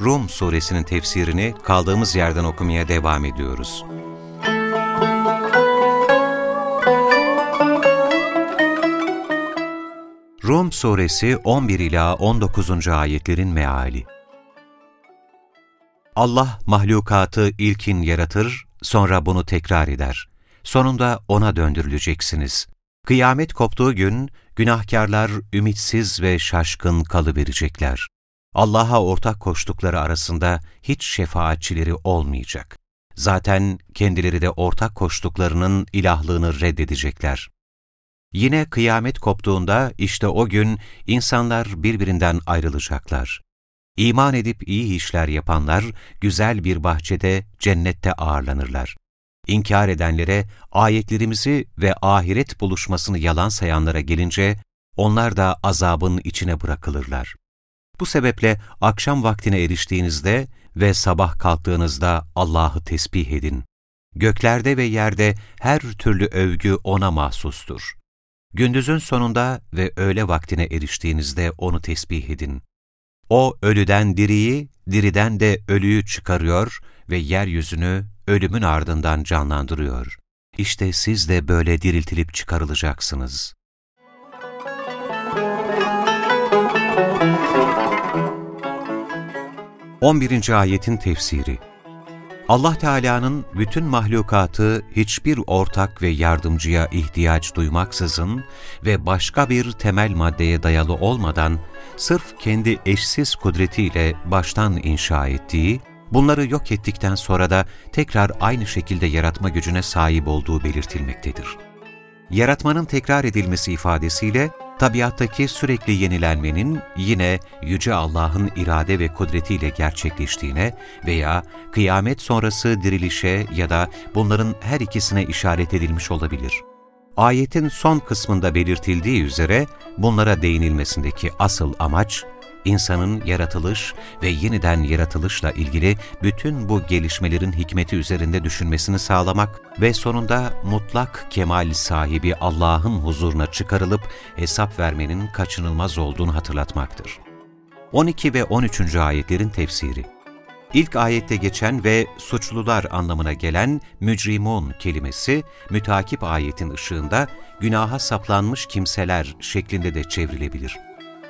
Rum suresinin tefsirini kaldığımız yerden okumaya devam ediyoruz. Rum suresi 11 ila 19. ayetlerin meali. Allah mahlukatı ilkin yaratır, sonra bunu tekrar eder. Sonunda ona döndürüleceksiniz. Kıyamet koptuğu gün günahkarlar ümitsiz ve şaşkın kalıverecekler. Allah'a ortak koştukları arasında hiç şefaatçileri olmayacak. Zaten kendileri de ortak koştuklarının ilahlığını reddedecekler. Yine kıyamet koptuğunda işte o gün insanlar birbirinden ayrılacaklar. İman edip iyi işler yapanlar güzel bir bahçede cennette ağırlanırlar. İnkar edenlere, ayetlerimizi ve ahiret buluşmasını yalan sayanlara gelince, onlar da azabın içine bırakılırlar. Bu sebeple akşam vaktine eriştiğinizde ve sabah kalktığınızda Allah'ı tesbih edin. Göklerde ve yerde her türlü övgü O'na mahsustur. Gündüzün sonunda ve öğle vaktine eriştiğinizde O'nu tesbih edin. O ölüden diriyi, diriden de ölüyü çıkarıyor ve yeryüzünü ölümün ardından canlandırıyor. İşte siz de böyle diriltilip çıkarılacaksınız. 11. ayetin tefsiri Allah Teala'nın bütün mahlukatı hiçbir ortak ve yardımcıya ihtiyaç duymaksızın ve başka bir temel maddeye dayalı olmadan sırf kendi eşsiz kudretiyle baştan inşa ettiği, bunları yok ettikten sonra da tekrar aynı şekilde yaratma gücüne sahip olduğu belirtilmektedir. Yaratmanın tekrar edilmesi ifadesiyle, tabiattaki sürekli yenilenmenin yine Yüce Allah'ın irade ve kudretiyle gerçekleştiğine veya kıyamet sonrası dirilişe ya da bunların her ikisine işaret edilmiş olabilir. Ayetin son kısmında belirtildiği üzere bunlara değinilmesindeki asıl amaç, insanın yaratılış ve yeniden yaratılışla ilgili bütün bu gelişmelerin hikmeti üzerinde düşünmesini sağlamak ve sonunda mutlak kemal sahibi Allah'ın huzuruna çıkarılıp hesap vermenin kaçınılmaz olduğunu hatırlatmaktır. 12 ve 13. ayetlerin tefsiri İlk ayette geçen ve suçlular anlamına gelen mücrimun kelimesi, mütakip ayetin ışığında günaha saplanmış kimseler şeklinde de çevrilebilir.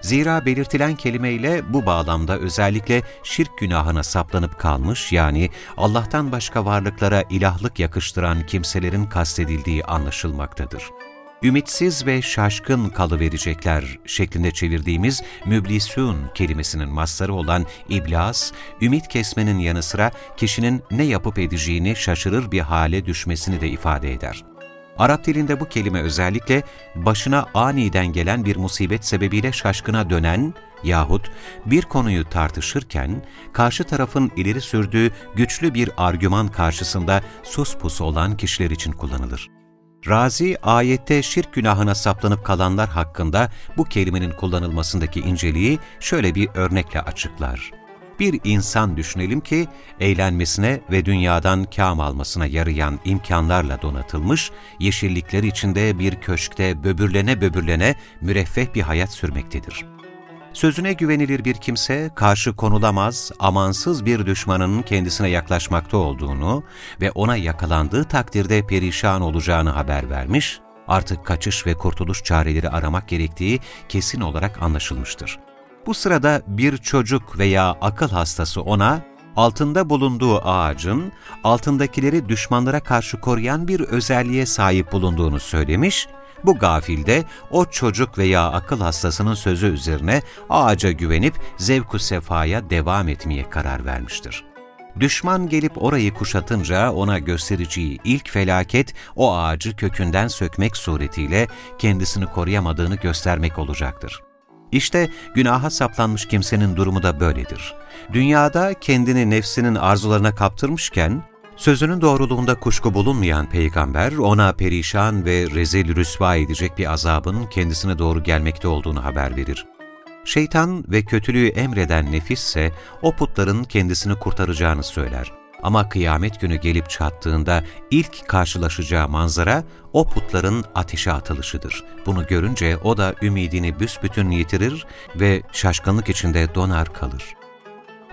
Zira belirtilen kelimeyle bu bağlamda özellikle şirk günahına saplanıp kalmış yani Allah'tan başka varlıklara ilahlık yakıştıran kimselerin kastedildiği anlaşılmaktadır. Ümitsiz ve şaşkın kalıverecekler şeklinde çevirdiğimiz müblisün kelimesinin masları olan iblas, ümit kesmenin yanı sıra kişinin ne yapıp edeceğini şaşırır bir hale düşmesini de ifade eder. Arap dilinde bu kelime özellikle başına aniden gelen bir musibet sebebiyle şaşkına dönen yahut bir konuyu tartışırken karşı tarafın ileri sürdüğü güçlü bir argüman karşısında sus pus olan kişiler için kullanılır. Razi, ayette şirk günahına saplanıp kalanlar hakkında bu kelimenin kullanılmasındaki inceliği şöyle bir örnekle açıklar bir insan düşünelim ki eğlenmesine ve dünyadan kâm almasına yarayan imkanlarla donatılmış, yeşillikler içinde bir köşkte böbürlene böbürlene müreffeh bir hayat sürmektedir. Sözüne güvenilir bir kimse, karşı konulamaz, amansız bir düşmanın kendisine yaklaşmakta olduğunu ve ona yakalandığı takdirde perişan olacağını haber vermiş, artık kaçış ve kurtuluş çareleri aramak gerektiği kesin olarak anlaşılmıştır. Bu sırada bir çocuk veya akıl hastası ona, altında bulunduğu ağacın, altındakileri düşmanlara karşı koruyan bir özelliğe sahip bulunduğunu söylemiş, bu gafilde o çocuk veya akıl hastasının sözü üzerine ağaca güvenip zevku sefaya devam etmeye karar vermiştir. Düşman gelip orayı kuşatınca ona göstereceği ilk felaket o ağacı kökünden sökmek suretiyle kendisini koruyamadığını göstermek olacaktır. İşte günaha saplanmış kimsenin durumu da böyledir. Dünyada kendini nefsinin arzularına kaptırmışken, sözünün doğruluğunda kuşku bulunmayan peygamber ona perişan ve rezil rüsva edecek bir azabın kendisine doğru gelmekte olduğunu haber verir. Şeytan ve kötülüğü emreden nefisse o putların kendisini kurtaracağını söyler. Ama kıyamet günü gelip çattığında ilk karşılaşacağı manzara o putların ateşe atılışıdır. Bunu görünce o da ümidini büsbütün yitirir ve şaşkınlık içinde donar kalır.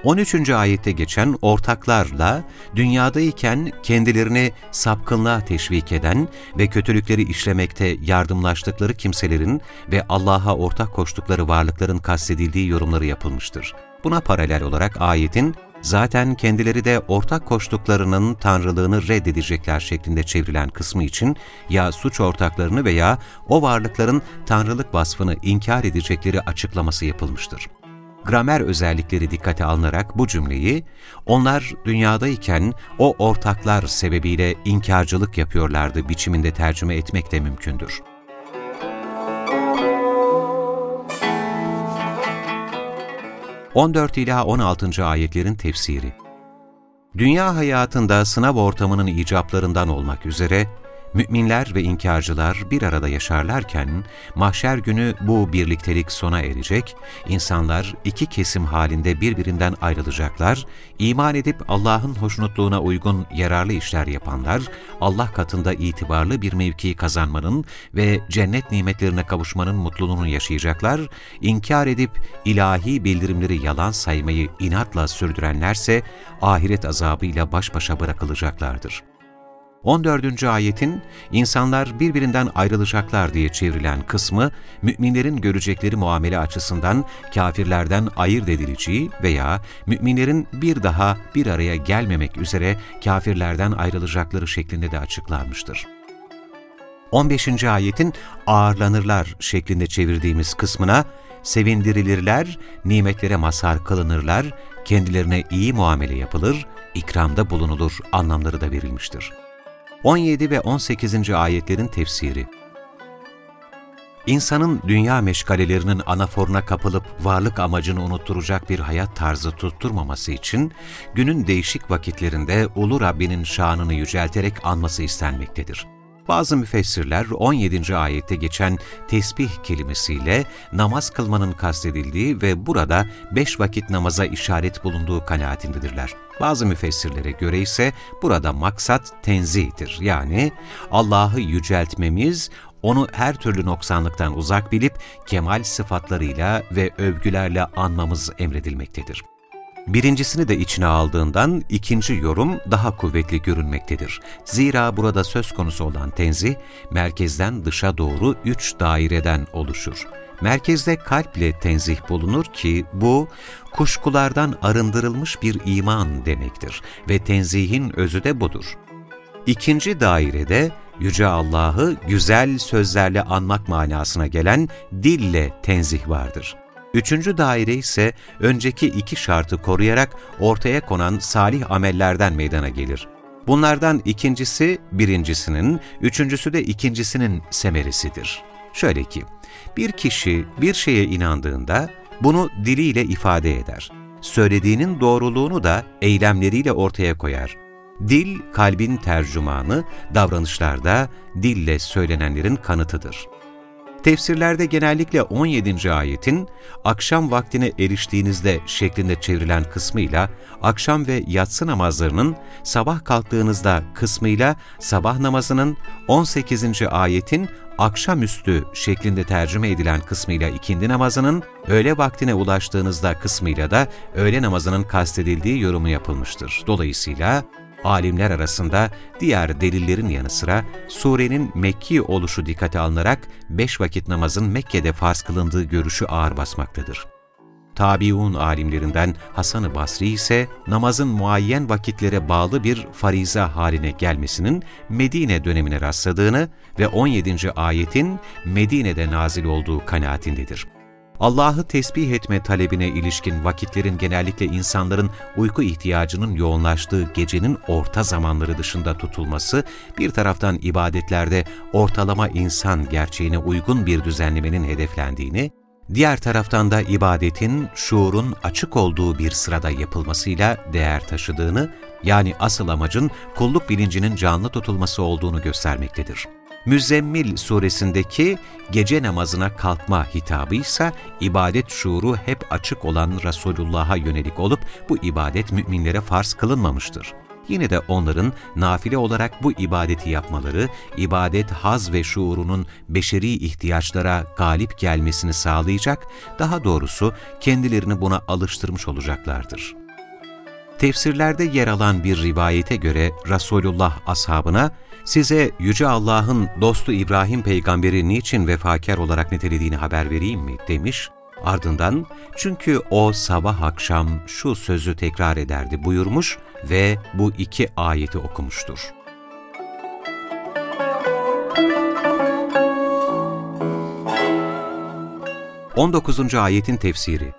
13. ayette geçen ortaklarla dünyadayken kendilerini sapkınlığa teşvik eden ve kötülükleri işlemekte yardımlaştıkları kimselerin ve Allah'a ortak koştukları varlıkların kastedildiği yorumları yapılmıştır. Buna paralel olarak ayetin zaten kendileri de ortak koştuklarının tanrılığını reddedecekler şeklinde çevrilen kısmı için ya suç ortaklarını veya o varlıkların tanrılık vasfını inkar edecekleri açıklaması yapılmıştır. Gramer özellikleri dikkate alınarak bu cümleyi, onlar dünyadayken o ortaklar sebebiyle inkarcılık yapıyorlardı biçiminde tercüme etmek de mümkündür. 14 ila 16. ayetlerin tefsiri. Dünya hayatında sınav ortamının icaplarından olmak üzere Müminler ve inkarcılar bir arada yaşarlarken, mahşer günü bu birliktelik sona erecek, insanlar iki kesim halinde birbirinden ayrılacaklar, iman edip Allah'ın hoşnutluğuna uygun yararlı işler yapanlar, Allah katında itibarlı bir mevki kazanmanın ve cennet nimetlerine kavuşmanın mutluluğunu yaşayacaklar, inkar edip ilahi bildirimleri yalan saymayı inatla sürdürenlerse, ahiret azabıyla baş başa bırakılacaklardır. 14. ayetin insanlar birbirinden ayrılacaklar diye çevrilen kısmı, müminlerin görecekleri muamele açısından kafirlerden ayırt edileceği veya müminlerin bir daha bir araya gelmemek üzere kafirlerden ayrılacakları şeklinde de açıklanmıştır. 15. ayetin ağırlanırlar şeklinde çevirdiğimiz kısmına, sevindirilirler, nimetlere mazhar kılınırlar, kendilerine iyi muamele yapılır, ikramda bulunulur anlamları da verilmiştir. 17 ve 18. ayetlerin tefsiri İnsanın dünya meşgalelerinin anaforuna kapılıp varlık amacını unutturacak bir hayat tarzı tutturmaması için günün değişik vakitlerinde Ulu Rabbinin şanını yücelterek anması istenmektedir. Bazı müfessirler 17. ayette geçen tesbih kelimesiyle namaz kılmanın kastedildiği ve burada beş vakit namaza işaret bulunduğu kanaatindedirler. Bazı müfessirlere göre ise burada maksat tenzihtir. Yani Allah'ı yüceltmemiz, onu her türlü noksanlıktan uzak bilip kemal sıfatlarıyla ve övgülerle anmamız emredilmektedir. Birincisini de içine aldığından ikinci yorum daha kuvvetli görünmektedir. Zira burada söz konusu olan tenzih, merkezden dışa doğru üç daireden oluşur. Merkezde kalple tenzih bulunur ki bu, kuşkulardan arındırılmış bir iman demektir ve tenzihin özü de budur. İkinci dairede, Yüce Allah'ı güzel sözlerle anmak manasına gelen dille tenzih vardır. Üçüncü daire ise önceki iki şartı koruyarak ortaya konan salih amellerden meydana gelir. Bunlardan ikincisi birincisinin, üçüncüsü de ikincisinin semeresidir. Şöyle ki, bir kişi bir şeye inandığında bunu diliyle ifade eder. Söylediğinin doğruluğunu da eylemleriyle ortaya koyar. Dil, kalbin tercümanı, davranışlarda dille söylenenlerin kanıtıdır. Tefsirlerde genellikle 17. ayetin akşam vaktine eriştiğinizde şeklinde çevrilen kısmıyla akşam ve yatsı namazlarının sabah kalktığınızda kısmıyla sabah namazının 18. ayetin akşamüstü şeklinde tercüme edilen kısmıyla ikindi namazının, öğle vaktine ulaştığınızda kısmıyla da öğle namazının kastedildiği yorumu yapılmıştır. Dolayısıyla alimler arasında diğer delillerin yanı sıra surenin Mekki oluşu dikkate alınarak beş vakit namazın Mekke'de farz kılındığı görüşü ağır basmaktadır. Tabiun alimlerinden Hasan-ı Basri ise namazın muayyen vakitlere bağlı bir fariza haline gelmesinin Medine dönemine rastladığını ve 17. ayetin Medine'de nazil olduğu kanaatindedir. Allah'ı tesbih etme talebine ilişkin vakitlerin genellikle insanların uyku ihtiyacının yoğunlaştığı gecenin orta zamanları dışında tutulması, bir taraftan ibadetlerde ortalama insan gerçeğine uygun bir düzenlemenin hedeflendiğini, Diğer taraftan da ibadetin şuurun açık olduğu bir sırada yapılmasıyla değer taşıdığını, yani asıl amacın kulluk bilincinin canlı tutulması olduğunu göstermektedir. Müzzemmil suresindeki gece namazına kalkma hitabı ise ibadet şuuru hep açık olan Resulullah'a yönelik olup bu ibadet müminlere farz kılınmamıştır. Yine de onların nafile olarak bu ibadeti yapmaları, ibadet haz ve şuurunun beşeri ihtiyaçlara galip gelmesini sağlayacak, daha doğrusu kendilerini buna alıştırmış olacaklardır. Tefsirlerde yer alan bir rivayete göre Resulullah ashabına, size Yüce Allah'ın dostu İbrahim peygamberi niçin vefakar olarak nitelediğini haber vereyim mi? demiş, ardından çünkü o sabah akşam şu sözü tekrar ederdi buyurmuş ve bu iki ayeti okumuştur. On dokuzuncu ayetin tefsiri.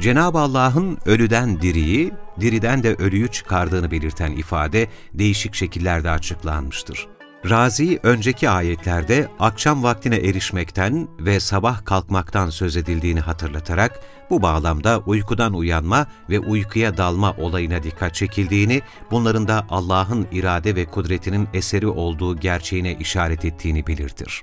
Cenab-ı Allah'ın ölüden diriyi, diriden de ölüyü çıkardığını belirten ifade değişik şekillerde açıklanmıştır. Razi önceki ayetlerde akşam vaktine erişmekten ve sabah kalkmaktan söz edildiğini hatırlatarak bu bağlamda uykudan uyanma ve uykuya dalma olayına dikkat çekildiğini, bunların da Allah'ın irade ve kudretinin eseri olduğu gerçeğine işaret ettiğini belirtir.